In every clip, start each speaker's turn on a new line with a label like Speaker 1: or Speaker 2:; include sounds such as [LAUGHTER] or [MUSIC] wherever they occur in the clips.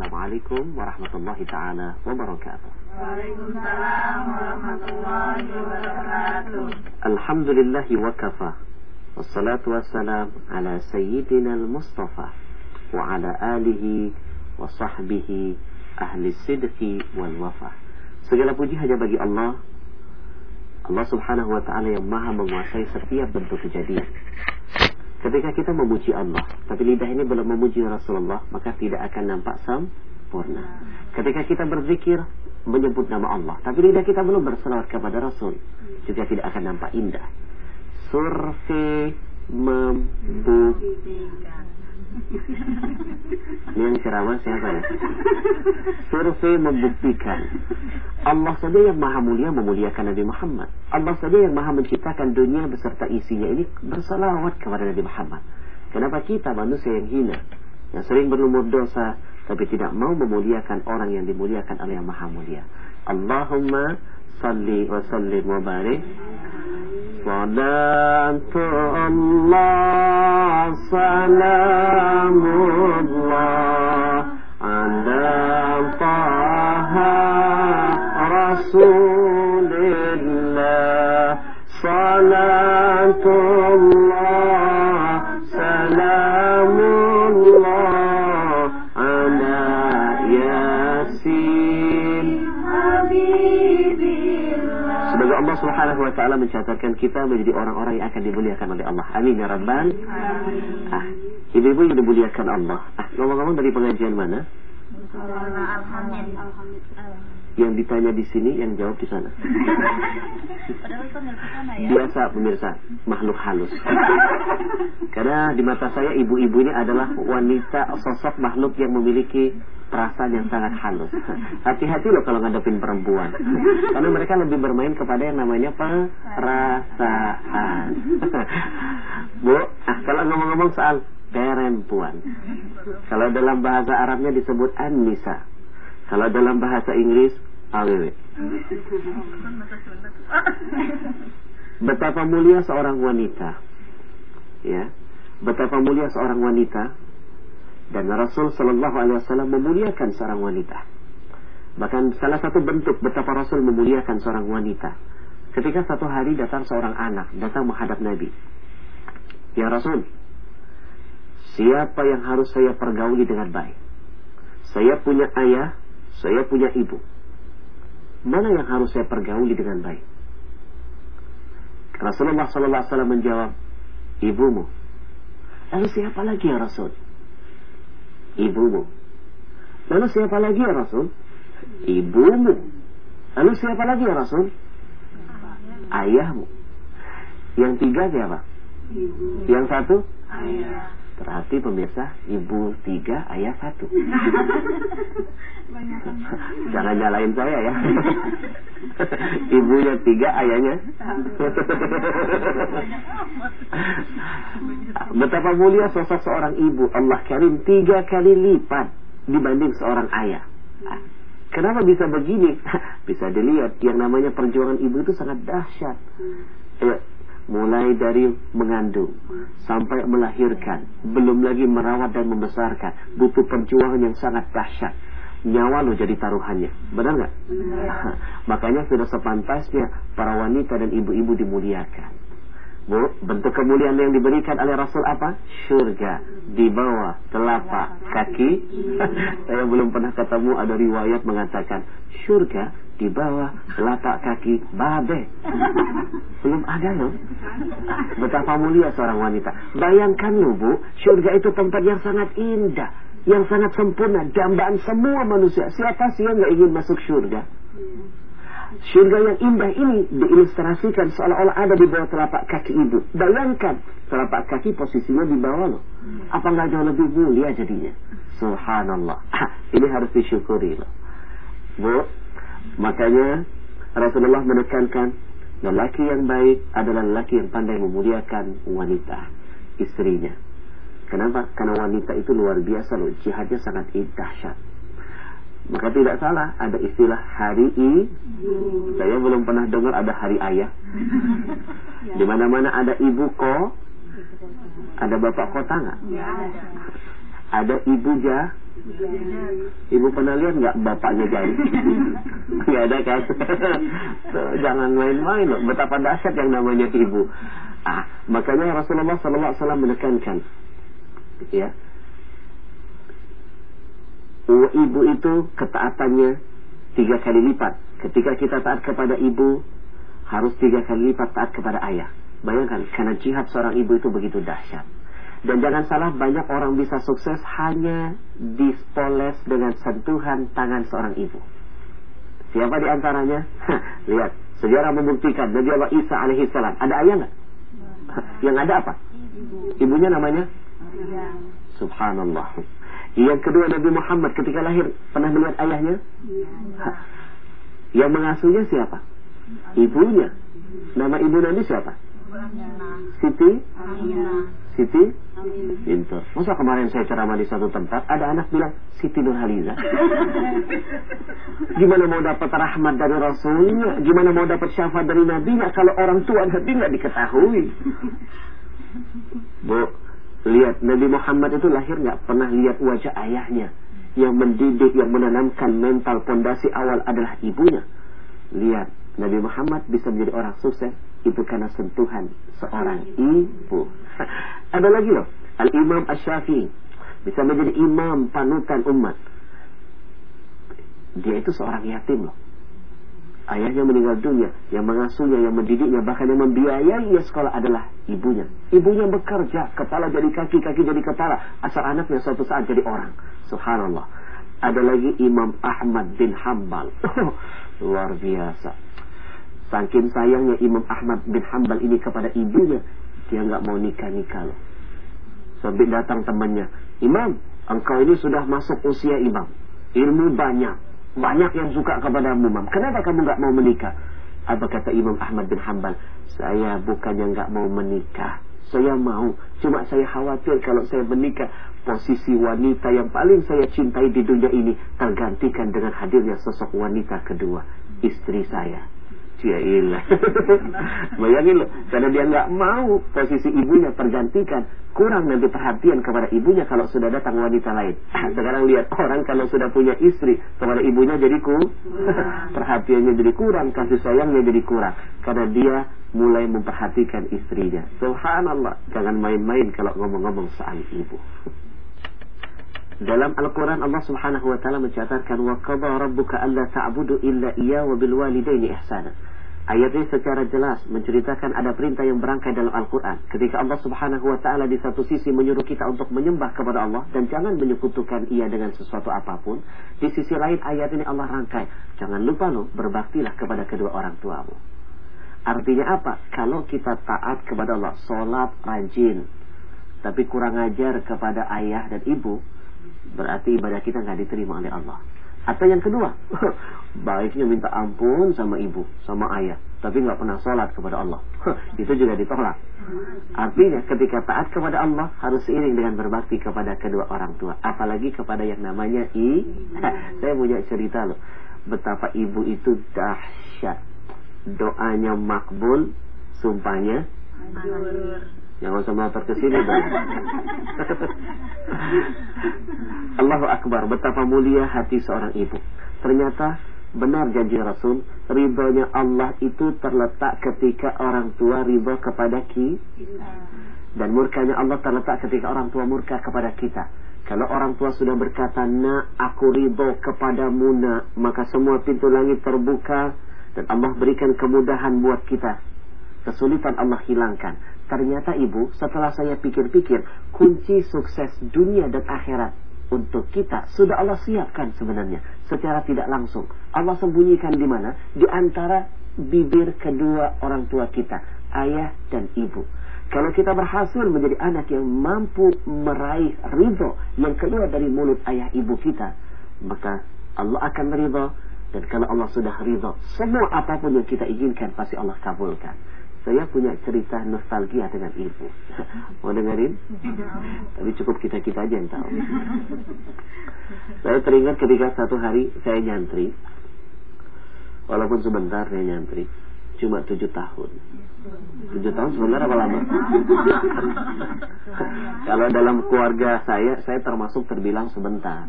Speaker 1: Assalamualaikum warahmatullahi taala wabarakatuh.
Speaker 2: Waalaikumsalam warahmatullahi wabarakatuh.
Speaker 1: Alhamdulillah wa kafa. Wassalatu wassalam ala sayyidina al-Mustafa wa ala alihi wa sahbihi ahli sidqi wal wafa. Segala puji hanya bagi Allah. Allah Subhanahu wa taala yang Maha menguasai setiap bentuk kejadian. Ketika kita memuji Allah, tapi lidah ini belum memuji Rasulullah, maka tidak akan nampak sempurna. Ketika kita berzikir, menyebut nama Allah, tapi lidah kita belum berselawat kepada Rasul, juga tidak akan nampak indah. Survei membuktikan. Ini yang ceramah siapa ya? Survei membuktikan Allah saja yang maha mulia memuliakan Nabi Muhammad. Allah saja yang maha menciptakan dunia beserta isinya ini bersalawat kepada Nabi Muhammad. Kenapa kita manusia yang hina, yang sering berlumur dosa, tapi tidak mau memuliakan orang yang dimuliakan oleh yang maha mulia. Allahumma salli wa sallim wa barik صلاة الله سلام الله على طه رسول sini, yang jawab di sana. [LAUGHS] Biasa pemirsa, makhluk halus. Karena di mata saya ibu-ibu ini adalah wanita sosok makhluk yang memiliki perasaan yang sangat halus. Hati-hati loh kalau ngadepin perempuan. Karena mereka lebih bermain kepada yang namanya perasaan. [LAUGHS] Bu, ah, kalau ngomong-ngomong soal perempuan. Kalau dalam bahasa Arabnya disebut an-nisa. Kalau dalam bahasa Inggris awewe. [LAUGHS] Betapa mulia seorang wanita. Ya. Betapa mulia seorang wanita dan Rasul Shallallahu Alaihi Wasallam memuliakan seorang wanita. Bahkan salah satu bentuk betapa Rasul memuliakan seorang wanita. Ketika satu hari datang seorang anak datang menghadap Nabi. Ya Rasul, siapa yang harus saya pergauli dengan baik? Saya punya ayah, saya punya ibu. Mana yang harus saya pergauli dengan baik? Rasulullah Sallallahu Alaihi Wasallam menjawab, ibumu. Lalu siapa lagi ya Rasul? ibumu. Lalu siapa lagi ya Rasul? Ibumu. Lalu siapa lagi ya Rasul? Ayahmu. Yang tiga siapa? Ibu. Yang satu? Ayah. Berarti pemirsa, ibu tiga, ayah satu. Jangan nyalain saya ya. Ibunya tiga, ayahnya. Betapa mulia sosok seorang ibu. Allah karim tiga kali lipat dibanding seorang ayah. Kenapa bisa begini? bisa dilihat yang namanya perjuangan ibu itu sangat dahsyat. Ya, mulai dari mengandung sampai melahirkan, belum lagi merawat dan membesarkan, butuh perjuangan yang sangat dahsyat. Nyawa lo jadi taruhannya, benar nggak? Makanya sudah sepantasnya para wanita dan ibu-ibu dimuliakan. Bentuk kemuliaan yang diberikan oleh Rasul apa? Surga di bawah telapak kaki. [LAUGHS] Saya belum pernah ketemu ada riwayat mengatakan surga di bawah telapak kaki babe. [LAUGHS] Belum ada loh. Betapa mulia seorang wanita. Bayangkan loh bu, surga itu tempat yang sangat indah, yang sangat sempurna, dambaan semua manusia. Siapa sih yang nggak ingin masuk surga? Surga yang indah ini diilustrasikan seolah-olah ada di bawah telapak kaki ibu. Bayangkan, telapak kaki posisinya di bawah loh. Apa nggak jauh lebih mulia jadinya? Subhanallah. [LAUGHS] ini harus disyukuri loh. Bu, Makanya Rasulullah menekankan lelaki yang baik adalah lelaki yang pandai memuliakan wanita, istrinya. Kenapa? Karena wanita itu luar biasa loh, jihadnya sangat dahsyat. Maka tidak salah ada istilah hari i. Saya belum pernah dengar ada hari ayah. [LAUGHS] Di mana-mana ada ibu ko, ada bapak kota nggak? Ada ibu ja, Ibu pernah lihat nggak bapaknya jari? [LAUGHS] Nggak ada kan? Jangan main-main loh. Betapa dahsyat yang namanya ibu. Ah, makanya Rasulullah SAW menekankan, ya, ibu itu ketaatannya tiga kali lipat. Ketika kita taat kepada ibu, harus tiga kali lipat taat kepada ayah. Bayangkan, karena jihad seorang ibu itu begitu dahsyat. Dan jangan salah banyak orang bisa sukses hanya dispoles dengan sentuhan tangan seorang ibu. Siapa di antaranya? Lihat, sejarah membuktikan Nabi Allah Isa alaihissalam. Ada ayah nggak? Yang ada apa? Ibunya namanya? Subhanallah. Yang kedua Nabi Muhammad ketika lahir pernah melihat ayahnya? Yang mengasuhnya siapa? Ibunya. Nama ibu Nabi siapa? Siti? Siti? Pintar. Masa kemarin saya ceramah di satu tempat, ada anak bilang, Siti Nurhaliza. [LAUGHS] Gimana mau dapat rahmat dari Rasulnya? Gimana mau dapat syafaat dari Nabi kalau orang tua Nabi nggak diketahui? [LAUGHS] Bu, lihat Nabi Muhammad itu lahir nggak pernah lihat wajah ayahnya. Yang mendidik, yang menanamkan mental pondasi awal adalah ibunya. Lihat, Nabi Muhammad bisa menjadi orang sukses itu karena sentuhan seorang ibu. [LAUGHS] Ada lagi loh, Al-Imam Ash-Syafi'i bisa menjadi imam panutan umat. Dia itu seorang yatim loh. Ayahnya meninggal dunia, yang mengasuhnya, yang mendidiknya, bahkan yang membiayai sekolah adalah ibunya. Ibunya bekerja, kepala jadi kaki, kaki jadi kepala, asal anaknya suatu saat jadi orang. Subhanallah. Ada lagi Imam Ahmad bin Hambal. [LAUGHS] luar biasa Saking sayangnya Imam Ahmad bin Hanbal ini kepada ibunya, dia nggak mau nikah-nikah loh. Sampai datang temannya, Imam, engkau ini sudah masuk usia imam. Ilmu banyak, banyak yang suka kepada imam. Kenapa kamu nggak mau menikah? Apa kata Imam Ahmad bin Hanbal? Saya bukannya nggak mau menikah. Saya mau, cuma saya khawatir kalau saya menikah, posisi wanita yang paling saya cintai di dunia ini tergantikan dengan hadirnya sosok wanita kedua, istri saya. Ya ilah. [LAUGHS] Bayangin loh, karena dia nggak mau posisi ibunya tergantikan, kurang nanti perhatian kepada ibunya kalau sudah datang wanita lain. Sekarang lihat orang kalau sudah punya istri kepada ibunya jadi ku perhatiannya jadi kurang, kasih sayangnya jadi kurang karena dia mulai memperhatikan istrinya. Subhanallah, jangan main-main kalau ngomong-ngomong soal ibu. Dalam Al-Quran Allah subhanahu wa ta'ala mencatatkan Wa qadha rabbuka alla ta'budu illa iya wa bil walidaini ihsana Ayat ini secara jelas menceritakan ada perintah yang berangkai dalam Al-Quran. Ketika Allah subhanahu wa ta'ala di satu sisi menyuruh kita untuk menyembah kepada Allah dan jangan menyekutukan ia dengan sesuatu apa pun. Di sisi lain ayat ini Allah rangkai. Jangan lupa lo berbaktilah kepada kedua orang tuamu. Artinya apa? Kalau kita taat kepada Allah, sholat rajin, tapi kurang ajar kepada ayah dan ibu, berarti ibadah kita nggak diterima oleh Allah. Atau yang kedua, [LAUGHS] baiknya minta ampun sama ibu, sama ayah, tapi nggak pernah sholat kepada Allah. [LAUGHS] Itu juga ditolak. Artinya ketika taat kepada Allah harus seiring dengan berbakti kepada kedua orang tua, apalagi kepada yang namanya i. [LAUGHS] Saya punya cerita loh, betapa ibu itu dahsyat. Doanya makbul, sumpahnya Jangan usah melontar ke sini dong. Allahu Akbar, betapa mulia hati seorang ibu. Ternyata benar janji Rasul, ridhonya Allah itu terletak ketika orang tua ridho kepada kita. Dan murkanya Allah terletak ketika orang tua murka kepada kita. Kalau orang tua sudah berkata, nak aku ridho kepadamu nak, maka semua pintu langit terbuka dan Allah berikan kemudahan buat kita. Kesulitan Allah hilangkan. Ternyata ibu, setelah saya pikir-pikir, kunci sukses dunia dan akhirat untuk kita sudah Allah siapkan sebenarnya secara tidak langsung. Allah sembunyikan di mana? Di antara bibir kedua orang tua kita, ayah dan ibu. Kalau kita berhasil menjadi anak yang mampu meraih ridho yang keluar dari mulut ayah ibu kita, maka Allah akan ridho dan kalau Allah sudah ridho, semua apa pun yang kita inginkan pasti Allah kabulkan. Saya punya cerita nostalgia dengan ibu. [LAUGHS] Mau dengerin? Tapi cukup kita-kita aja yang tahu. Saya teringat ketika satu hari saya nyantri. Walaupun sebentar saya nyantri. Cuma tujuh tahun. Tujuh tahun sebentar apa lama? [LAUGHS] Kalau dalam keluarga saya, saya termasuk terbilang sebentar.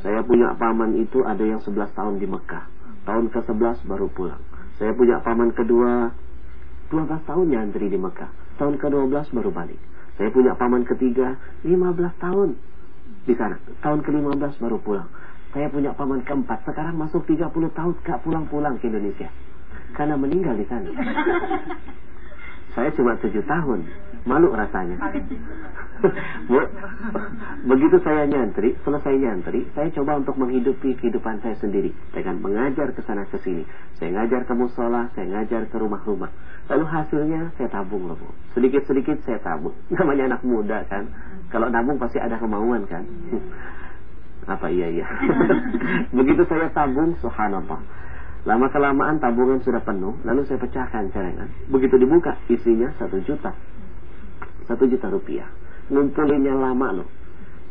Speaker 1: Saya punya paman itu ada yang 11 tahun di Mekah. Tahun ke-11 baru pulang. Saya punya paman kedua 12 tahun nyantri di Mekah. Tahun ke-12 baru balik. Saya punya paman ketiga 15 tahun di sana. Tahun ke-15 baru pulang. Saya punya paman keempat. Sekarang masuk 30 tahun gak pulang-pulang ke Indonesia. Karena meninggal di sana. [LAUGHS] Saya cuma 7 tahun malu rasanya. [LAUGHS] Bu, begitu saya nyantri, selesai nyantri, saya coba untuk menghidupi kehidupan saya sendiri dengan mengajar ke sana ke sini. Saya ngajar ke musola, saya ngajar ke rumah-rumah. Lalu hasilnya saya tabung loh, Bu. Sedikit-sedikit saya tabung. [LAUGHS] Namanya anak muda kan. Kalau nabung pasti ada kemauan kan. Apa iya iya. [LAUGHS] begitu saya tabung, subhanallah. Lama kelamaan tabungan sudah penuh, lalu saya pecahkan celengan. Begitu dibuka, isinya satu juta satu juta rupiah. Ngumpulinnya lama loh.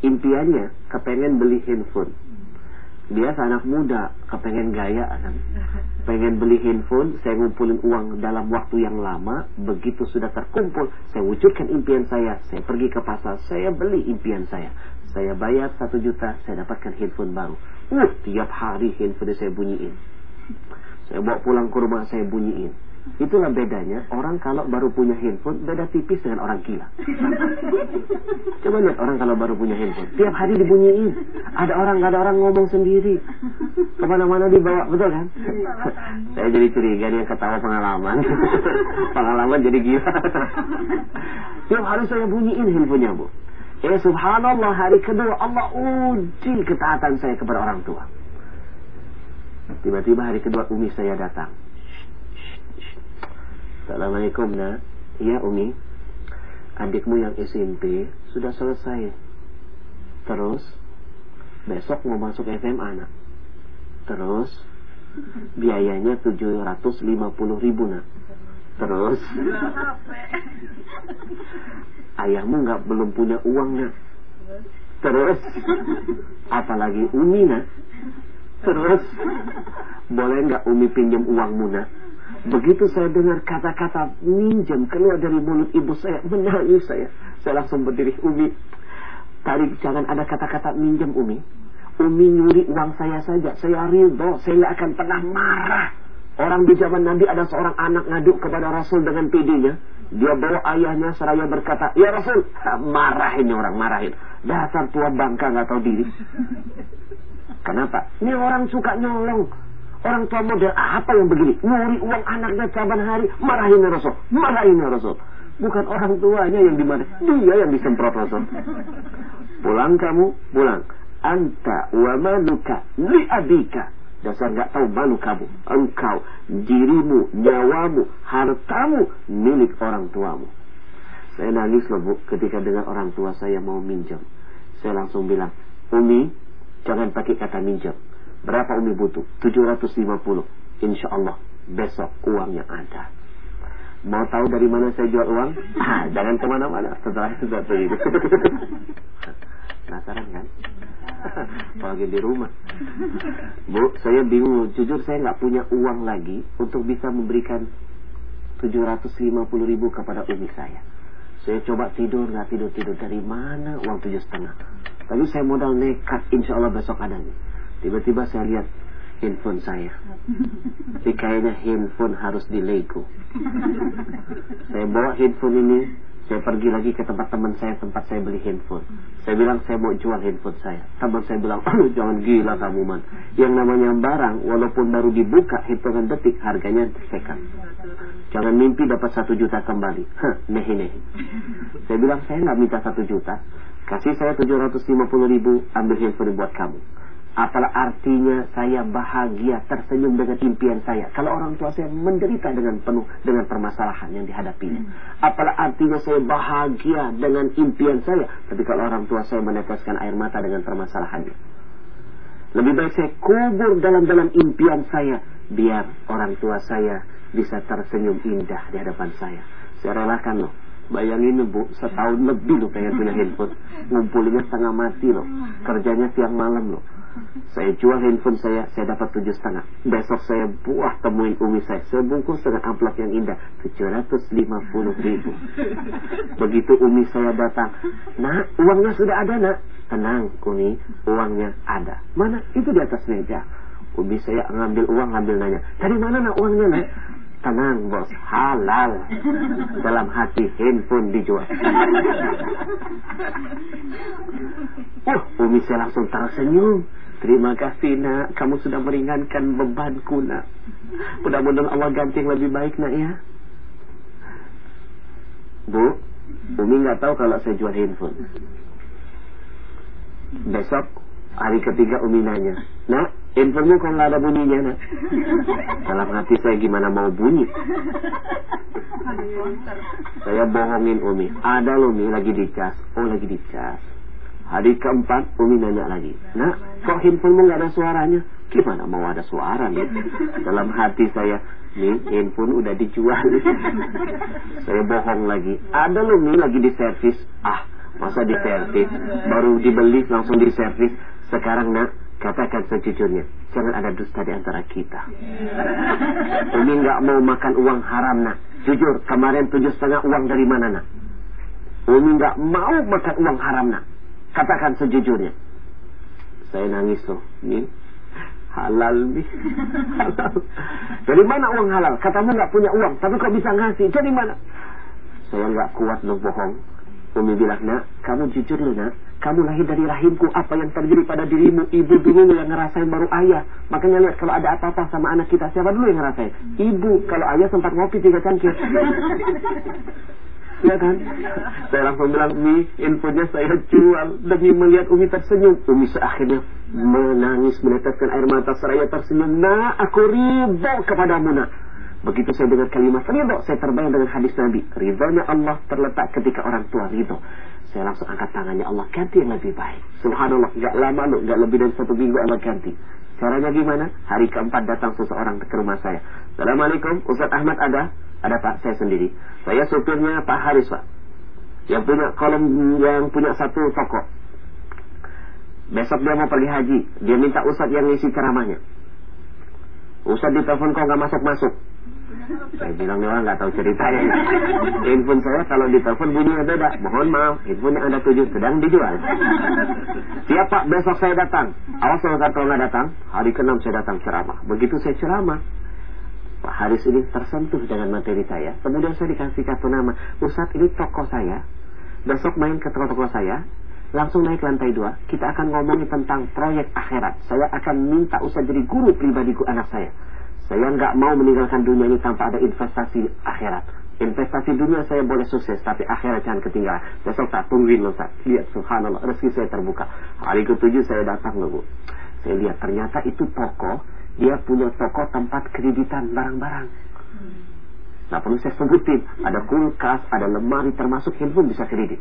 Speaker 1: Impiannya kepengen beli handphone. Biasa anak muda kepengen gaya kan. Pengen beli handphone, saya ngumpulin uang dalam waktu yang lama. Begitu sudah terkumpul, saya wujudkan impian saya. Saya pergi ke pasar, saya beli impian saya. Saya bayar satu juta, saya dapatkan handphone baru. Uh, tiap hari handphone saya bunyiin. Saya bawa pulang ke rumah, saya bunyiin Itulah bedanya orang kalau baru punya handphone beda tipis dengan orang gila. Coba lihat orang kalau baru punya handphone, tiap hari dibunyiin. Ada orang nggak ada orang ngomong sendiri. Ke mana-mana dibawa, betul kan? Saya jadi curiga nih ketawa pengalaman. [LAUGHS] pengalaman jadi gila. tiap hari saya bunyiin handphonenya bu. Ya subhanallah hari kedua Allah uji ketaatan saya kepada orang tua. Tiba-tiba hari kedua umi saya datang. Assalamualaikum nak. Ya Umi. Adikmu yang SMP Sudah selesai. Terus Besok mau masuk SMA nak. Terus Biayanya 750 ribu nak. Terus Ayahmu nggak belum punya uang nak. Terus Apalagi Umi nak Terus Boleh nggak Umi pinjam uangmu nak Begitu saya dengar kata-kata minjem keluar dari mulut ibu saya, menangis saya. Saya langsung berdiri, Umi, tadi jangan ada kata-kata minjem Umi. Umi nyuri uang saya saja, saya ridho, saya tidak akan pernah marah. Orang di zaman Nabi ada seorang anak ngaduk kepada Rasul dengan pedenya. Dia bawa ayahnya seraya berkata, Ya Rasul, marahin orang, marahin. Dasar tua bangka nggak tahu diri. Kenapa? Ini orang suka nyolong. Orang tua model apa yang begini? Nyuri uang anaknya caban hari, marahin Rasul, marahin Rasul. Bukan orang tuanya yang dimarahin, dia yang disemprot Rasul. Pulang kamu, pulang. Anta wa maluka li abika. Dasar nggak tahu malu kamu. Engkau, dirimu, nyawamu, hartamu milik orang tuamu. Saya nangis loh bu ketika dengar orang tua saya mau minjam. Saya langsung bilang, Umi, jangan pakai kata minjam Berapa Umi butuh? 750. Insya Allah besok uangnya ada. Mau tahu dari mana saya jual uang? [LAUGHS] Ah, jangan ke mana-mana. Setelah itu satu [LAUGHS] itu. Penasaran kan? [LAUGHS] Apalagi di rumah. Bu, saya bingung. Jujur saya nggak punya uang lagi untuk bisa memberikan 750 ribu kepada umi saya. Saya coba tidur, nggak tidur-tidur. Dari mana uang tujuh setengah? Tapi saya modal nekat, insya Allah besok ada nih. Tiba-tiba saya lihat handphone saya. Tapi kayaknya handphone harus di Lego. Saya bawa handphone ini, saya pergi lagi ke tempat teman saya tempat saya beli handphone. Saya bilang saya mau jual handphone saya. Teman saya bilang, oh jangan gila kamu man. Yang namanya barang, walaupun baru dibuka hitungan detik, harganya sekan. Jangan mimpi dapat satu juta kembali. Hah, nehi nehi. Saya bilang saya nggak minta satu juta. Kasih saya 750 ribu, ambil handphone buat kamu. Apalah artinya saya bahagia tersenyum dengan impian saya. Kalau orang tua saya menderita dengan penuh dengan permasalahan yang dihadapinya. Apalah artinya saya bahagia dengan impian saya. Tapi kalau orang tua saya meneteskan air mata dengan permasalahannya. Lebih baik saya kubur dalam-dalam impian saya. Biar orang tua saya bisa tersenyum indah di hadapan saya. Saya relakan loh. Bayangin bu, setahun lebih lo pengen punya handphone. Ngumpulinnya setengah mati loh. Kerjanya siang malam loh Saya jual handphone saya, saya dapat tujuh setengah. Besok saya buah temuin umi saya, sebungkus dengan amplop yang indah, tujuh ratus lima puluh ribu. Begitu umi saya datang, nak uangnya sudah ada nak. Tenang umi, uangnya ada. Mana? Itu di atas meja. Umi saya ngambil uang, ngambil nanya, dari mana nak uangnya nak? Tenang bos, halal. Dalam hati handphone dijual. Oh, Umi saya langsung tersenyum. Terima kasih nak, kamu sudah meringankan bebanku nak. Mudah-mudahan Allah ganti yang lebih baik nak ya. Bu, Umi nggak tahu kalau saya jual handphone. Besok hari ketiga Umi nanya, nak Handphonemu kok nggak ada bunyinya nak? [LAUGHS] Dalam hati saya gimana mau bunyi? Saya bohongin Umi. Ada loh Umi lagi dicas. Oh lagi dicas. Hari keempat Umi nanya lagi. Nak, kok handphonemu nggak ada suaranya? Gimana mau ada suara nih? Dalam hati saya, nih handphone udah dijual. [LAUGHS] saya bohong lagi. Ada loh Umi lagi di servis. Ah, masa di servis? Baru dibeli langsung di servis. Sekarang nak, Katakan sejujurnya, jangan ada dusta di antara kita. Umi nggak mau makan uang haram nak. Jujur, kemarin tujuh setengah uang dari mana nak? Umi nggak mau makan uang haram nak. Katakan sejujurnya. Saya nangis loh. Ini halal nih. Halal. Dari mana uang halal? Katamu nggak punya uang, tapi kok bisa ngasih? Dari mana? Saya nggak kuat loh bohong. Umi bilang, nak, kamu jujur loh nak. Kamu lahir dari rahimku. Apa yang terjadi pada dirimu? Ibu dulu yang ngerasain baru ayah. Makanya lihat kalau ada apa-apa sama anak kita. Siapa dulu yang ngerasain? Ibu. Kalau ayah sempat ngopi tiga cangkir. [LAUGHS] ya kan? Saya langsung bilang, Umi, infonya saya jual. Demi melihat Umi tersenyum. Umi seakhirnya menangis, meneteskan air mata seraya tersenyum. Nah, aku riba kepadamu, nak. Begitu saya dengar kalimat ridho, saya terbayang dengan hadis Nabi. Ridhonya Allah terletak ketika orang tua ridho. Saya langsung angkat tangannya Allah ganti yang lebih baik. Subhanallah, gak lama loh, gak lebih dari satu minggu Allah ganti. Caranya gimana? Hari keempat datang seseorang ke rumah saya. Assalamualaikum, Ustaz Ahmad ada? Ada Pak, saya sendiri. Saya supirnya Pak Haris Pak. Yang punya kolom, yang punya satu toko. Besok dia mau pergi haji. Dia minta Ustaz yang ngisi ceramahnya. Ustaz ditelepon kok gak masuk-masuk. Saya bilang orang nggak tahu ceritanya. [LAUGHS] Handphone saya kalau ditelepon bunyinya beda. Mohon maaf, handphone yang anda tuju sedang dijual. Siap Pak, besok saya datang. Awas kalau nggak datang, hari ke-6 saya datang ceramah. Begitu saya ceramah, Pak Haris ini tersentuh dengan materi saya. Kemudian saya dikasih kartu nama. Ustadz ini toko saya. Besok main ke toko-toko saya. Langsung naik lantai dua. Kita akan ngomongin tentang proyek akhirat. Saya akan minta Ustadz jadi guru pribadiku anak saya. Saya nggak mau meninggalkan dunia ini tanpa ada investasi akhirat. Investasi dunia saya boleh sukses, tapi akhirat jangan ketinggalan. Besok tak tungguin loh, Ustaz. Lihat, subhanallah, rezeki saya terbuka. Hari ketujuh saya datang loh, Bu. Saya lihat ternyata itu toko, dia punya toko tempat kreditan barang-barang. Nah perlu saya sebutin, ada kulkas, ada lemari, termasuk handphone bisa kredit.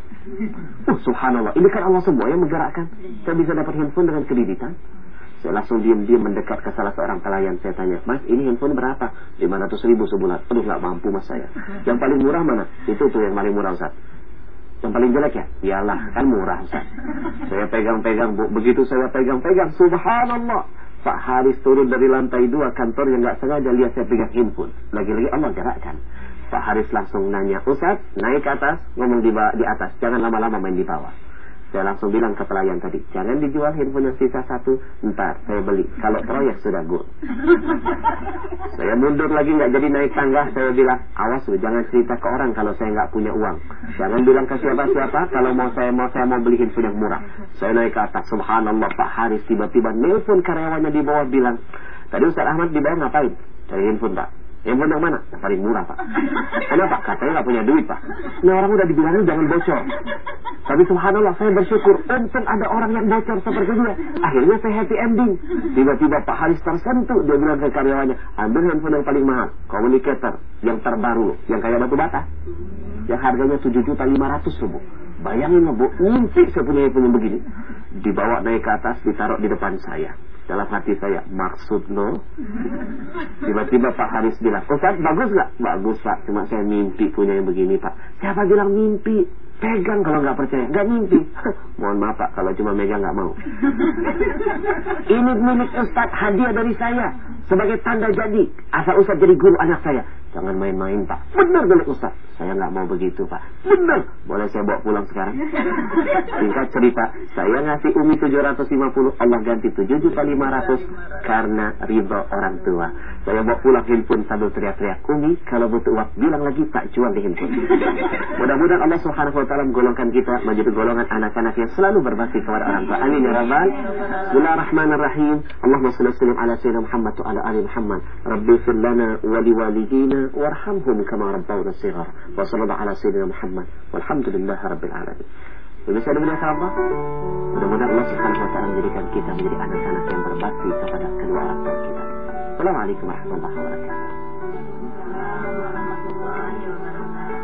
Speaker 1: Uh, subhanallah, ini kan Allah semua yang menggerakkan. Saya bisa dapat handphone dengan kreditan. Saya langsung diam-diam mendekat ke salah seorang pelayan. Saya tanya, mas ini handphone berapa? 500 ribu sebulan. Aduh nggak mampu mas saya. Yang paling murah mana? Itu tuh yang paling murah Ustaz. Yang paling jelek ya? Iyalah, kan murah Ustaz. Saya pegang-pegang, begitu saya pegang-pegang, subhanallah. Pak Haris turun dari lantai dua kantor yang nggak sengaja lihat saya pegang handphone. Lagi-lagi Allah gerakkan. Pak Haris langsung nanya, Ustaz, naik ke atas, ngomong di, di atas, jangan lama-lama main di bawah. Saya langsung bilang ke pelayan tadi, jangan dijual handphone yang sisa satu, ntar saya beli. Kalau proyek sudah good. [LAUGHS] saya mundur lagi nggak jadi naik tangga, saya bilang, awas lu jangan cerita ke orang kalau saya nggak punya uang. Jangan bilang ke siapa-siapa kalau mau saya mau saya mau beli handphone yang murah. Saya naik ke atas, subhanallah Pak Haris tiba-tiba nelpon karyawannya di bawah bilang, tadi Ustaz Ahmad di bawah ngapain? Cari handphone Pak. Yang mana? Yang paling murah pak. Kenapa? Katanya nggak punya duit pak. Ini orang udah dibilangin jangan bocor. Tapi subhanallah saya bersyukur untung ada orang yang bocor seperti dia. Akhirnya saya happy ending. Tiba-tiba Pak Haris tersentuh. Dia bilang ke karyawannya, ambil handphone yang paling mahal. Communicator yang terbaru. Yang kayak batu bata. Yang harganya tujuh juta lima ratus bu. Bayangin bu, ngimpi saya punya handphone begini. Dibawa naik ke atas, ditaruh di depan saya. Dalam hati saya, maksud lo? Tiba-tiba Pak Haris bilang, Ustaz bagus gak? Bagus Pak, cuma saya mimpi punya yang begini Pak. Siapa bilang mimpi? Pegang kalau nggak percaya, nggak mimpi. [LAUGHS] Mohon maaf Pak, kalau cuma megang nggak mau. [LAUGHS] Ini milik Ustaz hadiah dari saya sebagai tanda jadi. Asal Ustaz jadi guru anak saya. Jangan main-main Pak. Benar milik Ustaz. Saya nggak mau begitu Pak. Benar. Boleh saya bawa pulang sekarang? [LAUGHS] Singkat cerita, saya ngasih Umi 750, Allah ganti 7 juta 500 karena ridho orang tua. Saya bawa pulang handphone sambil teriak-teriak, Umi kalau butuh uang bilang lagi tak jual di handphone. [LAUGHS] Mudah-mudahan Allah Subhanahu wa taala menggolongkan kita menjadi golongan anak-anak yang selalu berbakti kepada orang tua. Amin ya rabbal. Bismillahirrahmanirrahim. Allahumma shalli wa sallim ala sayyidina Muhammad wa ala ali Muhammad. Rabbi fir lana wa liwalidina warhamhum kama rabbawna shighar. Wa sallallahu ala sayyidina Muhammad. Walhamdulillahi rabbil alamin. Bisa dengan Allah. Mudah-mudahan Allah Subhanahu wa taala menjadikan kita menjadi anak-anak yang berbakti kepada kedua orang tua kita. Assalamualaikum warahmatullahi wabarakatuh.